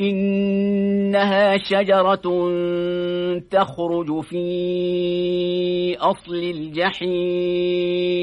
إنها شجرة تخرج في أصل الجحيم.